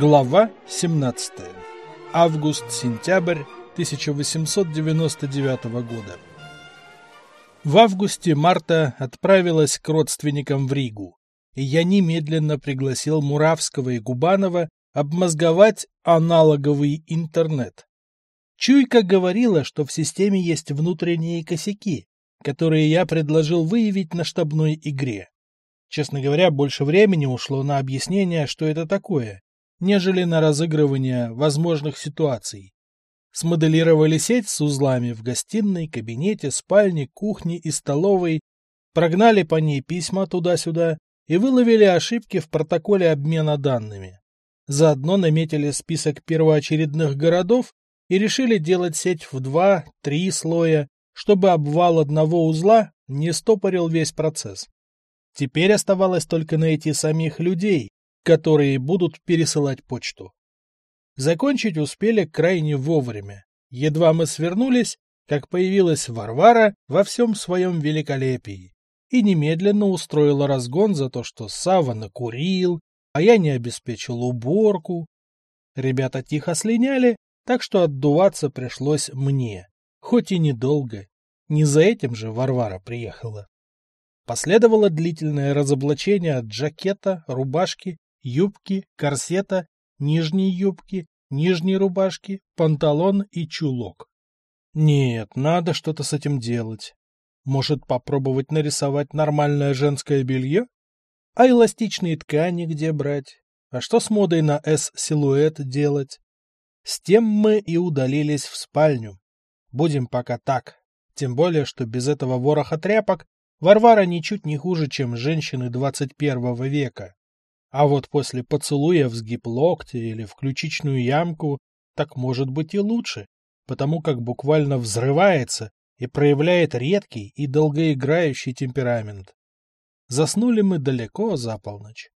Глава 17. Август-сентябрь 1899 года. В августе Марта отправилась к родственникам в Ригу, и я немедленно пригласил Муравского и Губанова обмозговать аналоговый интернет. Чуйка говорила, что в системе есть внутренние косяки, которые я предложил выявить на штабной игре. Честно говоря, больше времени ушло на объяснение, что это такое, нежели на разыгрывание возможных ситуаций. Смоделировали сеть с узлами в гостиной, кабинете, спальне, кухне и столовой, прогнали по ней письма туда-сюда и выловили ошибки в протоколе обмена данными. Заодно наметили список первоочередных городов и решили делать сеть в два-три слоя, чтобы обвал одного узла не стопорил весь процесс. Теперь оставалось только найти самих людей, которые будут пересылать почту. Закончить успели крайне вовремя. Едва мы свернулись, как появилась Варвара во всем своем великолепии и немедленно устроила разгон за то, что Сава накурил, а я не обеспечил уборку. Ребята тихо слиняли, так что отдуваться пришлось мне, хоть и недолго. Не за этим же Варвара приехала. Последовало длительное разоблачение от жакета, рубашки юбки, корсета, нижней юбки, нижней рубашки, панталон и чулок. Нет, надо что-то с этим делать. Может, попробовать нарисовать нормальное женское белье? А эластичные ткани где брать? А что с модой на S-силуэт делать? С тем мы и удалились в спальню. Будем пока так. Тем более, что без этого вороха тряпок Варвара ничуть не хуже, чем женщины 21 века. А вот после поцелуя в сгиб локтя или в ключичную ямку так может быть и лучше, потому как буквально взрывается и проявляет редкий и долгоиграющий темперамент. Заснули мы далеко за полночь.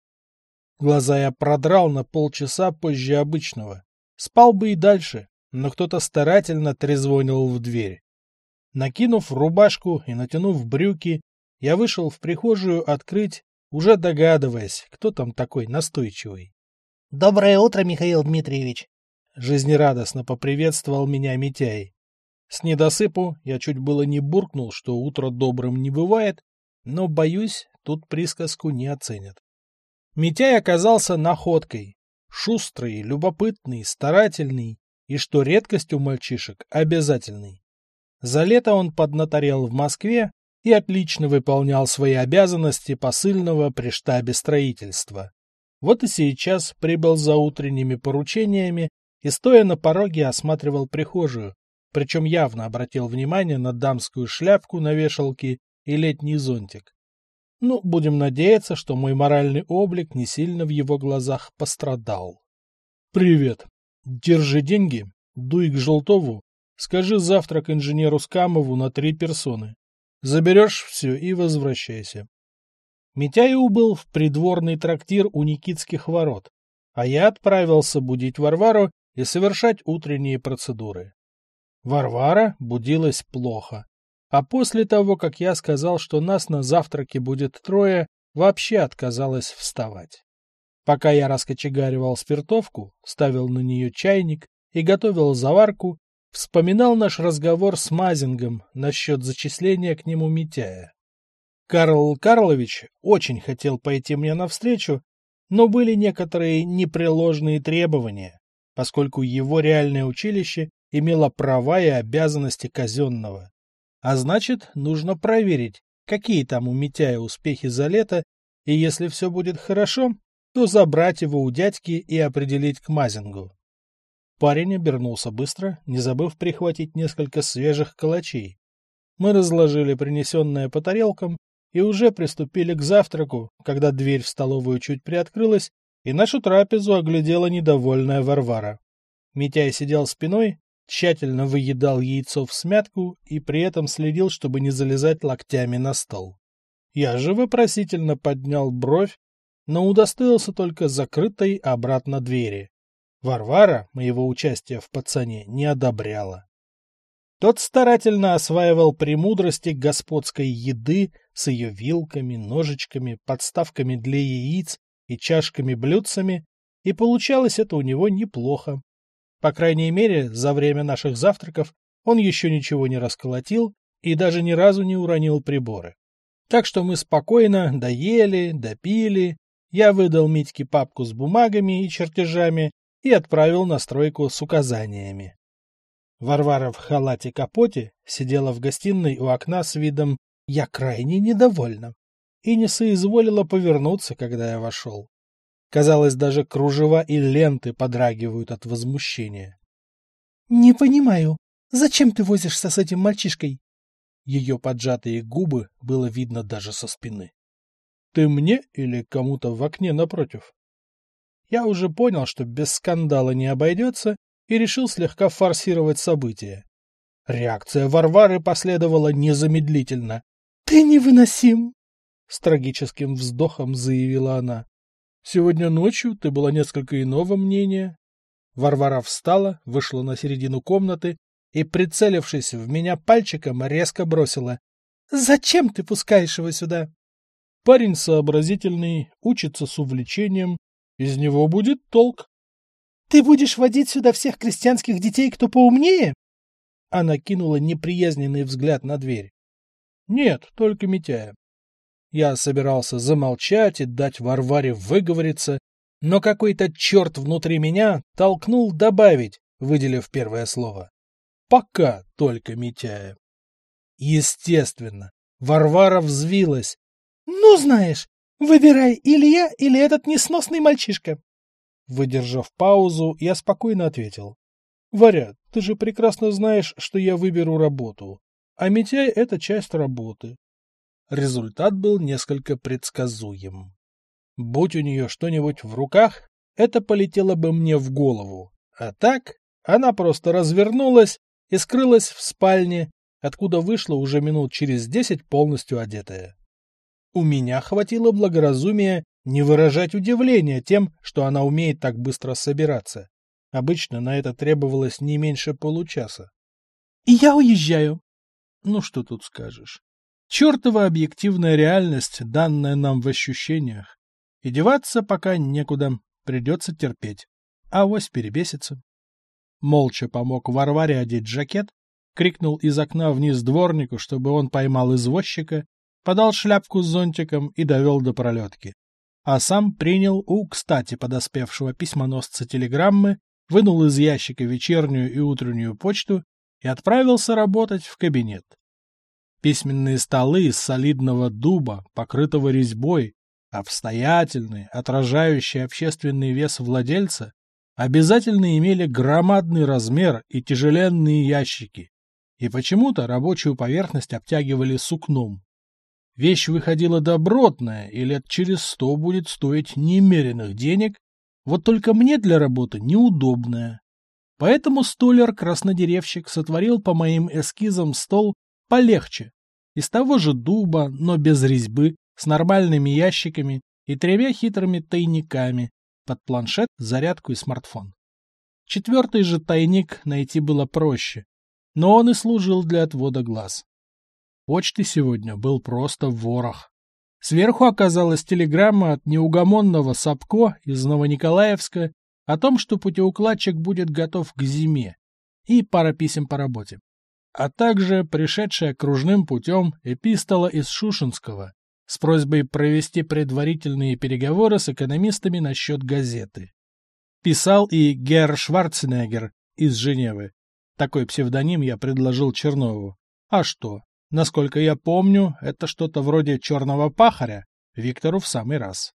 Глаза я продрал на полчаса позже обычного. Спал бы и дальше, но кто-то старательно трезвонил в дверь. Накинув рубашку и натянув брюки, я вышел в прихожую открыть уже догадываясь, кто там такой настойчивый. — Доброе утро, Михаил Дмитриевич! — жизнерадостно поприветствовал меня Митяй. С недосыпу я чуть было не буркнул, что утро добрым не бывает, но, боюсь, тут присказку не оценят. Митяй оказался находкой. Шустрый, любопытный, старательный и, что редкость у мальчишек, обязательный. За лето он поднаторел в Москве и отлично выполнял свои обязанности посыльного при штабе строительства. Вот и сейчас прибыл за утренними поручениями и, стоя на пороге, осматривал прихожую, причем явно обратил внимание на дамскую шляпку на вешалке и летний зонтик. Ну, будем надеяться, что мой моральный облик не сильно в его глазах пострадал. «Привет. Держи деньги, дуй к Желтову, скажи завтрак инженеру Скамову на три персоны. Заберешь все и возвращайся. Митяй убыл в придворный трактир у Никитских ворот, а я отправился будить Варвару и совершать утренние процедуры. Варвара будилась плохо, а после того, как я сказал, что нас на завтраке будет трое, вообще отказалась вставать. Пока я раскочегаривал спиртовку, ставил на нее чайник и готовил заварку, вспоминал наш разговор с Мазингом насчет зачисления к нему Митяя. Карл Карлович очень хотел пойти мне навстречу, но были некоторые непреложные требования, поскольку его реальное училище имело права и обязанности казенного. А значит, нужно проверить, какие там у Митяя успехи за лето, и если все будет хорошо, то забрать его у дядьки и определить к Мазингу. Парень обернулся быстро, не забыв прихватить несколько свежих калачей. Мы разложили принесенное по тарелкам и уже приступили к завтраку, когда дверь в столовую чуть приоткрылась, и нашу трапезу оглядела недовольная Варвара. Митяй сидел спиной, тщательно выедал яйцо в смятку и при этом следил, чтобы не залезать локтями на стол. Я же вопросительно поднял бровь, но удостоился только закрытой обратно двери. Варвара моего участия в пацане не одобряла. Тот старательно осваивал премудрости господской еды с ее вилками, ножичками, подставками для яиц и чашками-блюдцами, и получалось это у него неплохо. По крайней мере, за время наших завтраков он еще ничего не расколотил и даже ни разу не уронил приборы. Так что мы спокойно доели, допили, я выдал Митьке папку с бумагами и чертежами и отправил на стройку с указаниями. Варвара в халате-капоте сидела в гостиной у окна с видом «я крайне недовольна» и не соизволила повернуться, когда я вошел. Казалось, даже кружева и ленты подрагивают от возмущения. — Не понимаю, зачем ты возишься с этим мальчишкой? Ее поджатые губы было видно даже со спины. — Ты мне или кому-то в окне напротив? Я уже понял, что без скандала не обойдется, и решил слегка форсировать события. Реакция Варвары последовала незамедлительно. — Ты невыносим! — с трагическим вздохом заявила она. Сегодня ночью ты была несколько иного мнения. Варвара встала, вышла на середину комнаты и, прицелившись в меня пальчиком, резко бросила. — Зачем ты пускаешь его сюда? Парень сообразительный, учится с увлечением. Из него будет толк. — Ты будешь водить сюда всех крестьянских детей, кто поумнее? Она кинула неприязненный взгляд на дверь. — Нет, только Митяя. Я собирался замолчать и дать Варваре выговориться, но какой-то черт внутри меня толкнул добавить, выделив первое слово. Пока только Митяя. Естественно, Варвара взвилась. «Ну, знаешь, выбирай или я, или этот несносный мальчишка». Выдержав паузу, я спокойно ответил. «Варя, ты же прекрасно знаешь, что я выберу работу, а Митяй — это часть работы. Результат был несколько предсказуем. Будь у нее что-нибудь в руках, это полетело бы мне в голову. А так она просто развернулась и скрылась в спальне, откуда вышла уже минут через десять полностью одетая. У меня хватило благоразумия не выражать удивления тем, что она умеет так быстро собираться. Обычно на это требовалось не меньше получаса. — И я уезжаю. Ну, что тут скажешь. Чертова объективная реальность, данная нам в ощущениях. И деваться пока некуда, придется терпеть. А Авось перебесится. Молча помог Варваре одеть жакет, крикнул из окна вниз дворнику, чтобы он поймал извозчика, подал шляпку с зонтиком и довел до пролетки. А сам принял у, кстати, подоспевшего письмоносца телеграммы, вынул из ящика вечернюю и утреннюю почту и отправился работать в кабинет. Письменные столы из солидного дуба, покрытого резьбой, обстоятельные, отражающие общественный вес владельца, обязательно имели громадный размер и тяжеленные ящики, и почему-то рабочую поверхность обтягивали сукном. Вещь выходила добротная и лет через сто будет стоить немеренных денег, вот только мне для работы неудобная. Поэтому столяр-краснодеревщик сотворил по моим эскизам стол полегче, из того же дуба, но без резьбы, с нормальными ящиками и тремя хитрыми тайниками под планшет, зарядку и смартфон. Четвертый же тайник найти было проще, но он и служил для отвода глаз. Почты сегодня был просто ворох. Сверху оказалась телеграмма от неугомонного Сапко из Новониколаевска о том, что путеукладчик будет готов к зиме, и пара писем по работе а также пришедшая кружным путем эпистола из Шушинского с просьбой провести предварительные переговоры с экономистами насчет газеты. Писал и Герр Шварценеггер из Женевы. Такой псевдоним я предложил Чернову. А что? Насколько я помню, это что-то вроде «Черного пахаря», Виктору в самый раз.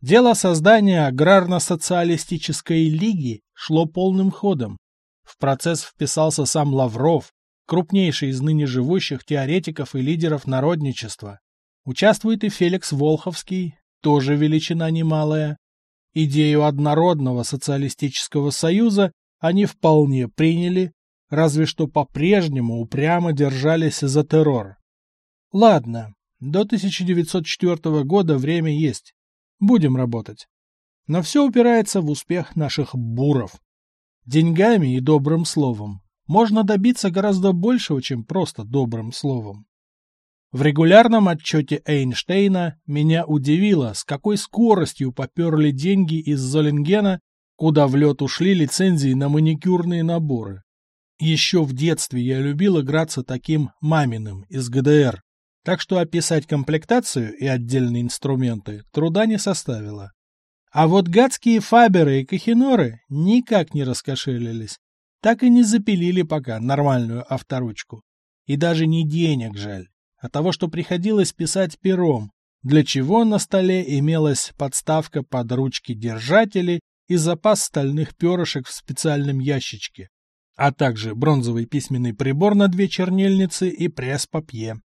Дело создания аграрно-социалистической лиги шло полным ходом. В процесс вписался сам Лавров, крупнейший из ныне живущих теоретиков и лидеров народничества. Участвует и Феликс Волховский, тоже величина немалая. Идею однородного социалистического союза они вполне приняли, разве что по-прежнему упрямо держались за террор. Ладно, до 1904 года время есть. Будем работать. Но все упирается в успех наших буров. Деньгами и добрым словом можно добиться гораздо большего, чем просто добрым словом. В регулярном отчете Эйнштейна меня удивило, с какой скоростью поперли деньги из Золингена, куда в лед ушли лицензии на маникюрные наборы. Еще в детстве я любил играться таким маминым из ГДР, так что описать комплектацию и отдельные инструменты труда не составило. А вот гадские фаберы и кахиноры никак не раскошелились, так и не запилили пока нормальную авторучку. И даже не денег жаль а того, что приходилось писать пером, для чего на столе имелась подставка под ручки держатели и запас стальных перышек в специальном ящичке, а также бронзовый письменный прибор на две чернильницы и пресс-папье.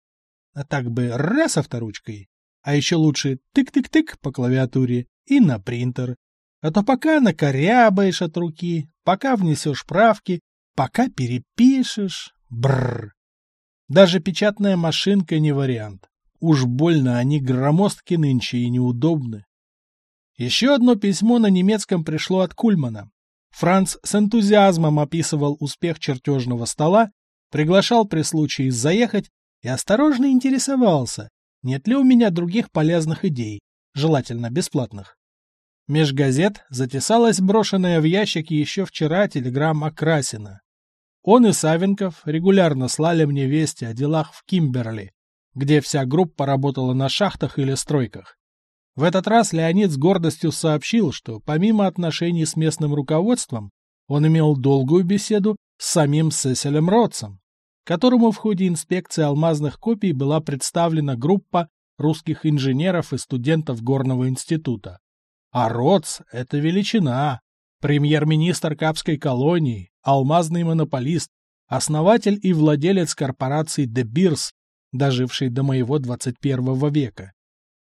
А так бы раз авторучкой, а еще лучше тык-тык-тык по клавиатуре и на принтер. А то пока накорябаешь от руки, пока внесешь правки, пока перепишешь. Бррр. Даже печатная машинка не вариант. Уж больно они громоздки нынче и неудобны. Еще одно письмо на немецком пришло от Кульмана. Франц с энтузиазмом описывал успех чертежного стола, приглашал при случае заехать и осторожно интересовался, нет ли у меня других полезных идей, желательно бесплатных. Меж газет затесалась брошенная в ящик еще вчера телеграмма Красина. Он и Савенков регулярно слали мне вести о делах в Кимберли, где вся группа работала на шахтах или стройках. В этот раз Леонид с гордостью сообщил, что помимо отношений с местным руководством, он имел долгую беседу с самим Сеселем Ротсом, которому в ходе инспекции алмазных копий была представлена группа русских инженеров и студентов Горного института. А Ротс — это величина, премьер-министр Капской колонии, алмазный монополист, основатель и владелец корпорации De Beers, доживший до моего 21 века.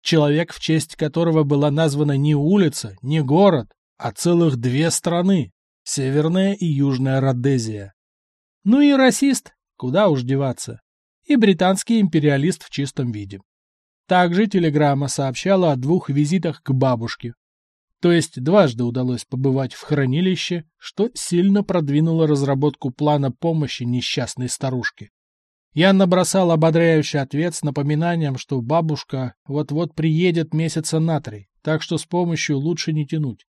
Человек, в честь которого была названа не улица, не город, а целых две страны – Северная и Южная Родезия. Ну и расист, куда уж деваться, и британский империалист в чистом виде. Также телеграмма сообщала о двух визитах к бабушке, то есть дважды удалось побывать в хранилище, что сильно продвинуло разработку плана помощи несчастной старушке. Я набросал ободряющий ответ с напоминанием, что бабушка вот-вот приедет месяца на три, так что с помощью лучше не тянуть.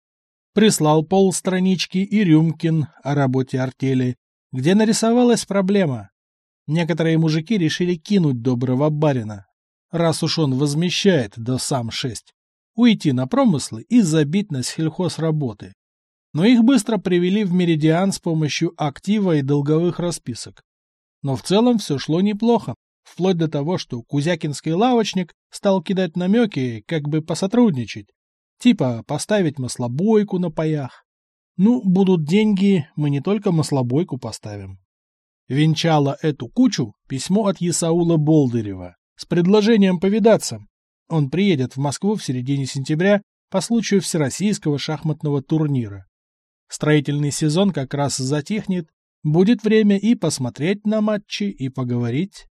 Прислал полстранички и Рюмкин о работе артели, где нарисовалась проблема. Некоторые мужики решили кинуть доброго барина, раз уж он возмещает до сам шесть уйти на промыслы и забить на сельхозработы. Но их быстро привели в Меридиан с помощью актива и долговых расписок. Но в целом все шло неплохо, вплоть до того, что кузякинский лавочник стал кидать намеки, как бы посотрудничать. Типа поставить маслобойку на паях. Ну, будут деньги, мы не только маслобойку поставим. Венчало эту кучу письмо от Исаула Болдырева с предложением повидаться, он приедет в Москву в середине сентября по случаю Всероссийского шахматного турнира. Строительный сезон как раз затихнет, будет время и посмотреть на матчи, и поговорить.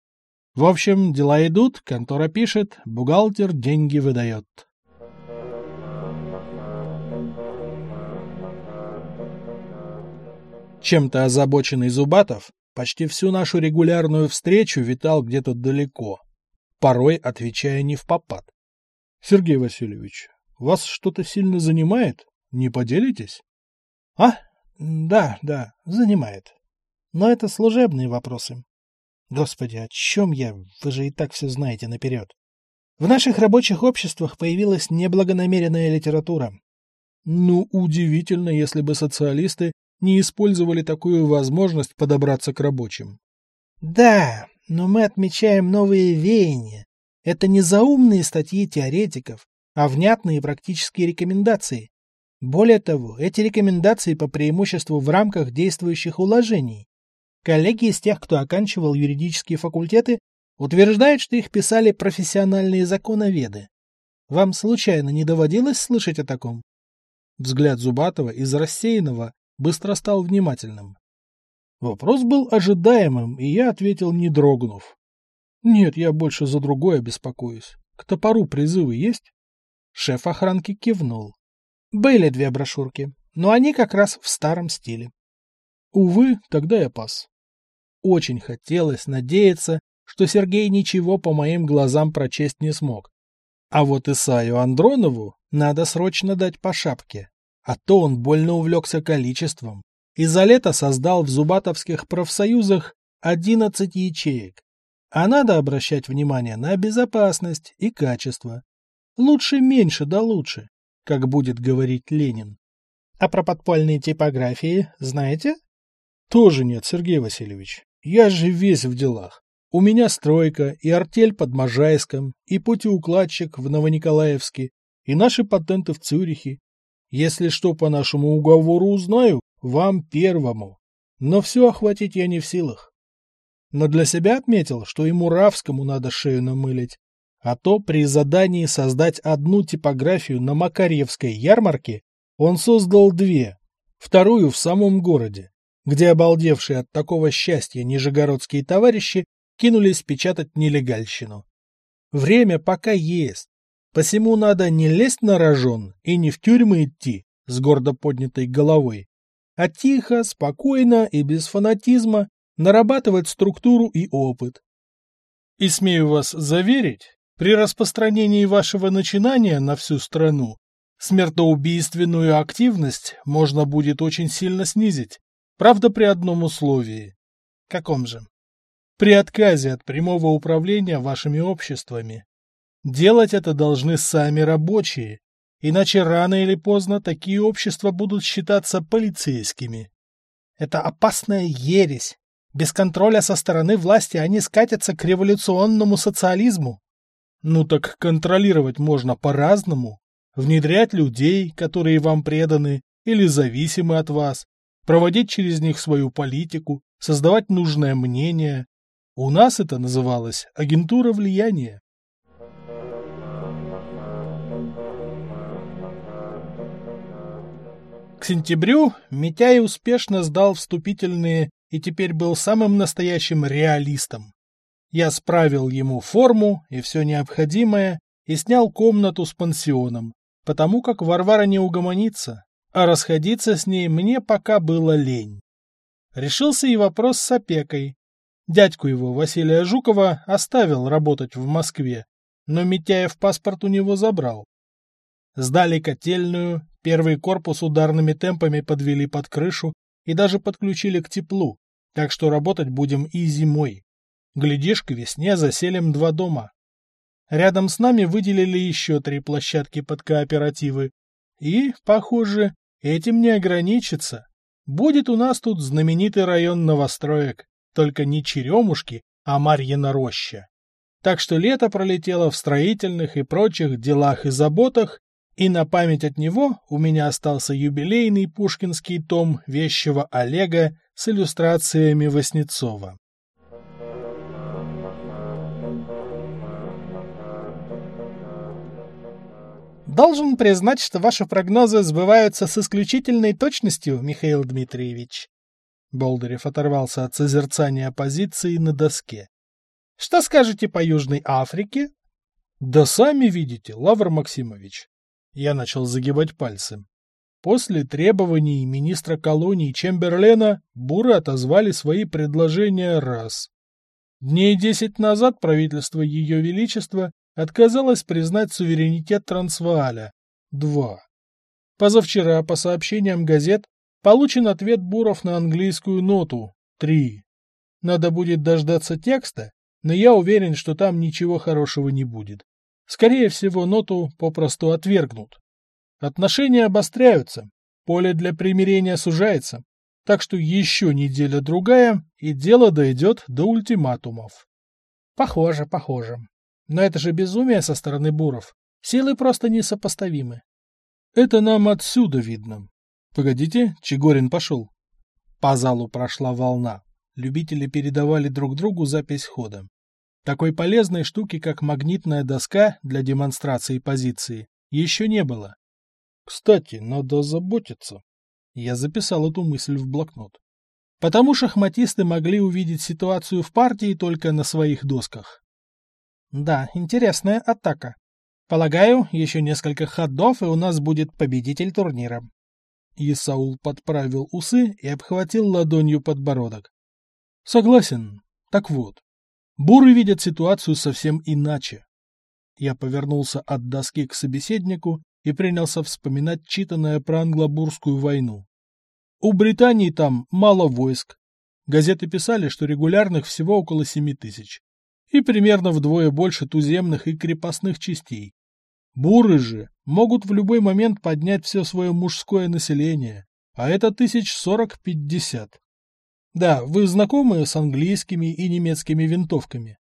В общем, дела идут, контора пишет, бухгалтер деньги выдает. Чем-то озабоченный Зубатов почти всю нашу регулярную встречу витал где-то далеко порой отвечая не в попад. — Сергей Васильевич, вас что-то сильно занимает? Не поделитесь? — А? Да, да, занимает. Но это служебные вопросы. Господи, о чем я? Вы же и так все знаете наперед. В наших рабочих обществах появилась неблагонамеренная литература. Ну, удивительно, если бы социалисты не использовали такую возможность подобраться к рабочим. Да, но мы отмечаем новые веяния. Это не заумные статьи теоретиков, а внятные практические рекомендации. Более того, эти рекомендации по преимуществу в рамках действующих уложений. Коллеги из тех, кто оканчивал юридические факультеты, утверждают, что их писали профессиональные законоведы. Вам случайно не доводилось слышать о таком? Взгляд Зубатова из рассеянного быстро стал внимательным. Вопрос был ожидаемым, и я ответил, не дрогнув. Нет, я больше за другое беспокоюсь. К топору призывы есть? Шеф охранки кивнул. Были две брошюрки, но они как раз в старом стиле. Увы, тогда я пас. Очень хотелось надеяться, что Сергей ничего по моим глазам прочесть не смог. А вот Исаю Андронову надо срочно дать по шапке, а то он больно увлекся количеством. И за лето создал в зубатовских профсоюзах 11 ячеек. А надо обращать внимание на безопасность и качество. Лучше меньше, да лучше, как будет говорить Ленин. А про подпольные типографии знаете? Тоже нет, Сергей Васильевич. Я же весь в делах. У меня стройка и артель под Можайском, и путеукладчик в Новониколаевске, и наши патенты в Цюрихе. Если что по нашему уговору узнаю, вам первому. Но все охватить я не в силах. Но для себя отметил, что и Муравскому надо шею намылить. А то при задании создать одну типографию на Макарьевской ярмарке он создал две, вторую в самом городе, где обалдевшие от такого счастья нижегородские товарищи кинулись печатать нелегальщину. Время пока есть, посему надо не лезть на рожон и не в тюрьмы идти с гордо поднятой головой, а тихо, спокойно и без фанатизма нарабатывать структуру и опыт. И смею вас заверить, при распространении вашего начинания на всю страну смертоубийственную активность можно будет очень сильно снизить, правда при одном условии. Каком же? при отказе от прямого управления вашими обществами. Делать это должны сами рабочие, иначе рано или поздно такие общества будут считаться полицейскими. Это опасная ересь. Без контроля со стороны власти они скатятся к революционному социализму. Ну так контролировать можно по-разному. Внедрять людей, которые вам преданы или зависимы от вас, проводить через них свою политику, создавать нужное мнение, у нас это называлось агентура влияния. К сентябрю Митяй успешно сдал вступительные и теперь был самым настоящим реалистом. Я справил ему форму и все необходимое и снял комнату с пансионом, потому как Варвара не угомонится, а расходиться с ней мне пока было лень. Решился и вопрос с опекой, Дядьку его, Василия Жукова, оставил работать в Москве, но Митяев паспорт у него забрал. Сдали котельную, первый корпус ударными темпами подвели под крышу и даже подключили к теплу, так что работать будем и зимой. Глядишь, к весне заселим два дома. Рядом с нами выделили еще три площадки под кооперативы. И, похоже, этим не ограничится. Будет у нас тут знаменитый район новостроек только не черемушки, а Марьина роща. Так что лето пролетело в строительных и прочих делах и заботах, и на память от него у меня остался юбилейный пушкинский том вещего Олега с иллюстрациями Васнецова. Должен признать, что ваши прогнозы сбываются с исключительной точностью, Михаил Дмитриевич. Болдырев оторвался от созерцания позиции на доске. «Что скажете по Южной Африке?» «Да сами видите, Лавр Максимович». Я начал загибать пальцы. После требований министра колонии Чемберлена буры отозвали свои предложения раз. Дней десять назад правительство Ее Величества отказалось признать суверенитет Трансвааля. Два. Позавчера, по сообщениям газет, Получен ответ Буров на английскую ноту. Три. Надо будет дождаться текста, но я уверен, что там ничего хорошего не будет. Скорее всего, ноту попросту отвергнут. Отношения обостряются, поле для примирения сужается, так что еще неделя-другая, и дело дойдет до ультиматумов. Похоже, похоже. Но это же безумие со стороны буров. Силы просто несопоставимы. Это нам отсюда видно. Погодите, Чегорин пошел. По залу прошла волна. Любители передавали друг другу запись хода. Такой полезной штуки, как магнитная доска для демонстрации позиции, еще не было. Кстати, надо заботиться. Я записал эту мысль в блокнот. Потому шахматисты могли увидеть ситуацию в партии только на своих досках. Да, интересная атака. Полагаю, еще несколько ходов, и у нас будет победитель турнира. Исаул подправил усы и обхватил ладонью подбородок. Согласен. Так вот, Буры видят ситуацию совсем иначе. Я повернулся от доски к собеседнику и принялся вспоминать читанное про англобурскую войну. У Британии там мало войск. Газеты писали, что регулярных всего около семи тысяч. И примерно вдвое больше туземных и крепостных частей. Буры же могут в любой момент поднять все свое мужское население, а это тысяч сорок-пятьдесят. Да, вы знакомы с английскими и немецкими винтовками?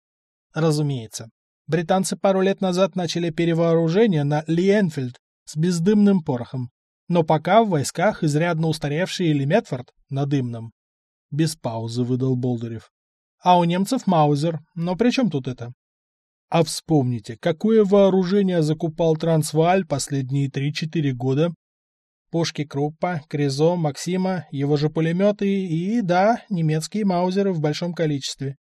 Разумеется. Британцы пару лет назад начали перевооружение на Лиенфельд с бездымным порохом, но пока в войсках изрядно устаревший Леметфорд на дымном. Без паузы выдал Болдырев. А у немцев Маузер, но при чем тут это? А вспомните, какое вооружение закупал Трансвааль последние 3-4 года? Пушки Круппа, Кризо, Максима, его же пулеметы и, да, немецкие маузеры в большом количестве.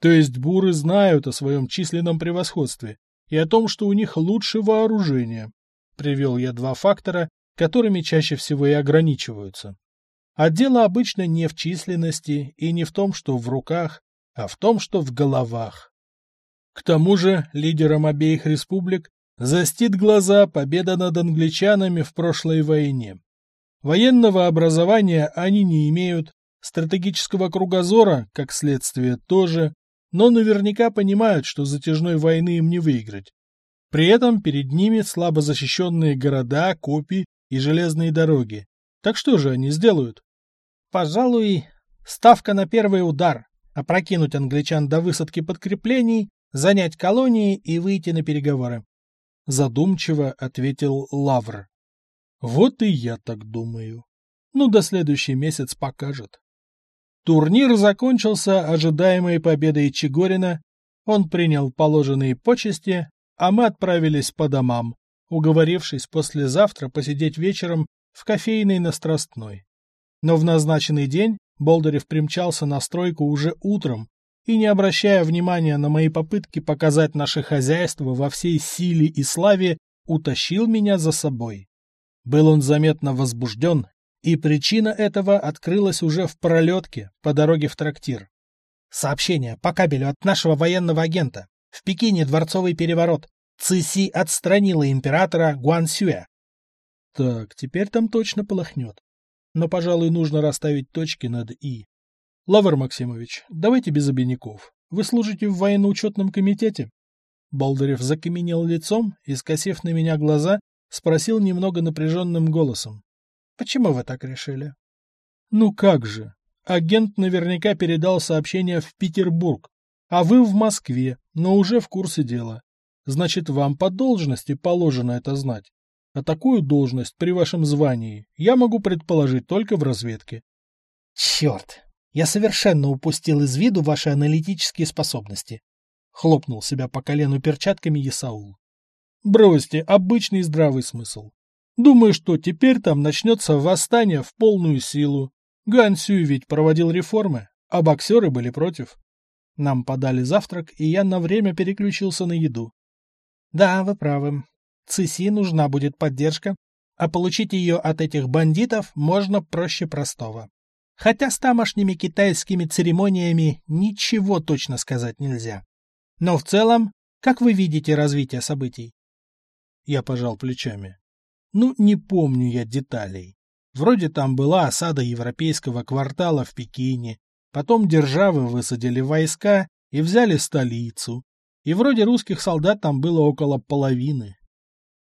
То есть буры знают о своем численном превосходстве и о том, что у них лучше вооружение. Привел я два фактора, которыми чаще всего и ограничиваются. А дело обычно не в численности и не в том, что в руках, а в том, что в головах. К тому же лидерам обеих республик застит глаза победа над англичанами в прошлой войне. Военного образования они не имеют, стратегического кругозора, как следствие, тоже, но наверняка понимают, что затяжной войны им не выиграть. При этом перед ними слабо защищенные города, копии и железные дороги. Так что же они сделают? Пожалуй, ставка на первый удар, опрокинуть англичан до высадки подкреплений, занять колонии и выйти на переговоры. Задумчиво ответил Лавр. Вот и я так думаю. Ну, до следующий месяц покажет. Турнир закончился ожидаемой победой Чигорина. Он принял положенные почести, а мы отправились по домам, уговорившись послезавтра посидеть вечером в кофейной на Страстной. Но в назначенный день Болдырев примчался на стройку уже утром и, не обращая внимания на мои попытки показать наше хозяйство во всей силе и славе, утащил меня за собой. Был он заметно возбужден, и причина этого открылась уже в пролетке по дороге в трактир. Сообщение по кабелю от нашего военного агента. В Пекине дворцовый переворот. Циси отстранила императора Гуансюя. Так, теперь там точно полохнет. Но, пожалуй, нужно расставить точки над «и». Лавр Максимович, давайте без обиняков. Вы служите в военно-учетном комитете? Болдырев закаменел лицом и, скосив на меня глаза, спросил немного напряженным голосом. Почему вы так решили? Ну как же. Агент наверняка передал сообщение в Петербург, а вы в Москве, но уже в курсе дела. Значит, вам по должности положено это знать. А такую должность при вашем звании я могу предположить только в разведке. Черт! Я совершенно упустил из виду ваши аналитические способности. Хлопнул себя по колену перчатками Исаул. Бросьте, обычный здравый смысл. Думаю, что теперь там начнется восстание в полную силу. Ган Сюй ведь проводил реформы, а боксеры были против. Нам подали завтрак, и я на время переключился на еду. Да, вы правы. Циси нужна будет поддержка, а получить ее от этих бандитов можно проще простого. Хотя с тамошними китайскими церемониями ничего точно сказать нельзя. Но в целом, как вы видите развитие событий? Я пожал плечами. Ну, не помню я деталей. Вроде там была осада европейского квартала в Пекине, потом державы высадили войска и взяли столицу, и вроде русских солдат там было около половины.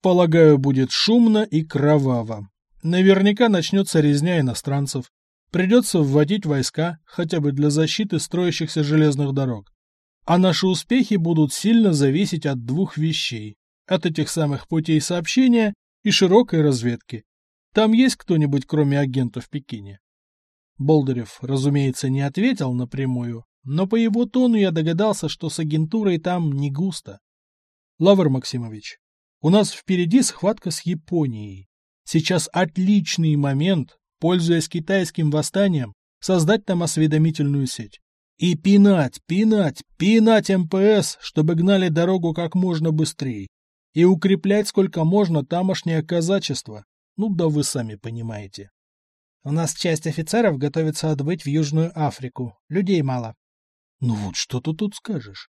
Полагаю, будет шумно и кроваво. Наверняка начнется резня иностранцев. Придется вводить войска, хотя бы для защиты строящихся железных дорог. А наши успехи будут сильно зависеть от двух вещей. От этих самых путей сообщения и широкой разведки. Там есть кто-нибудь, кроме агентов в Пекине? Болдырев, разумеется, не ответил напрямую, но по его тону я догадался, что с агентурой там не густо. Лавр Максимович, у нас впереди схватка с Японией. Сейчас отличный момент, пользуясь китайским восстанием, создать там осведомительную сеть. И пинать, пинать, пинать МПС, чтобы гнали дорогу как можно быстрее. И укреплять сколько можно тамошнее казачество. Ну да вы сами понимаете. У нас часть офицеров готовится отбыть в Южную Африку. Людей мало. Ну вот что ты тут скажешь?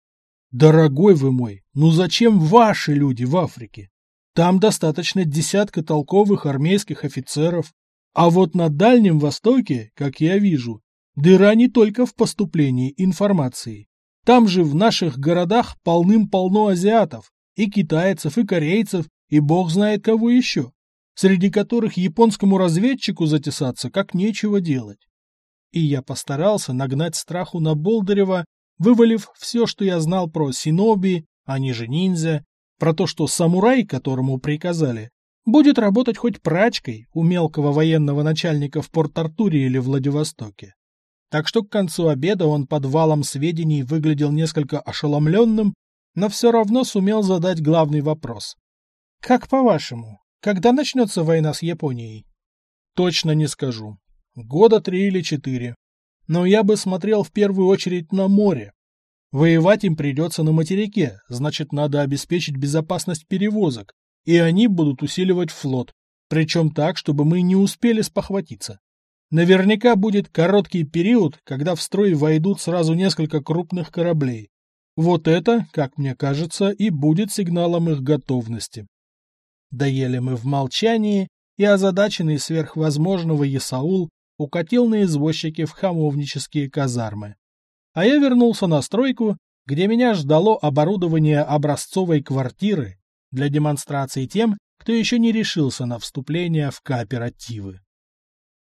Дорогой вы мой, ну зачем ваши люди в Африке? Там достаточно десятка толковых армейских офицеров. А вот на Дальнем Востоке, как я вижу, дыра не только в поступлении информации. Там же в наших городах полным-полно азиатов, и китайцев, и корейцев, и бог знает кого еще, среди которых японскому разведчику затесаться как нечего делать. И я постарался нагнать страху на Болдырева, вывалив все, что я знал про синоби, они же ниндзя, про то, что самурай, которому приказали, будет работать хоть прачкой у мелкого военного начальника в Порт-Артуре или Владивостоке. Так что к концу обеда он под валом сведений выглядел несколько ошеломленным, но все равно сумел задать главный вопрос. «Как по-вашему, когда начнется война с Японией?» «Точно не скажу. Года три или четыре. Но я бы смотрел в первую очередь на море. Воевать им придется на материке, значит, надо обеспечить безопасность перевозок, и они будут усиливать флот, причем так, чтобы мы не успели спохватиться. Наверняка будет короткий период, когда в строй войдут сразу несколько крупных кораблей. Вот это, как мне кажется, и будет сигналом их готовности. Доели мы в молчании, и озадаченный сверхвозможного Исаул укатил на извозчике в хамовнические казармы. А я вернулся на стройку, где меня ждало оборудование образцовой квартиры для демонстрации тем, кто еще не решился на вступление в кооперативы.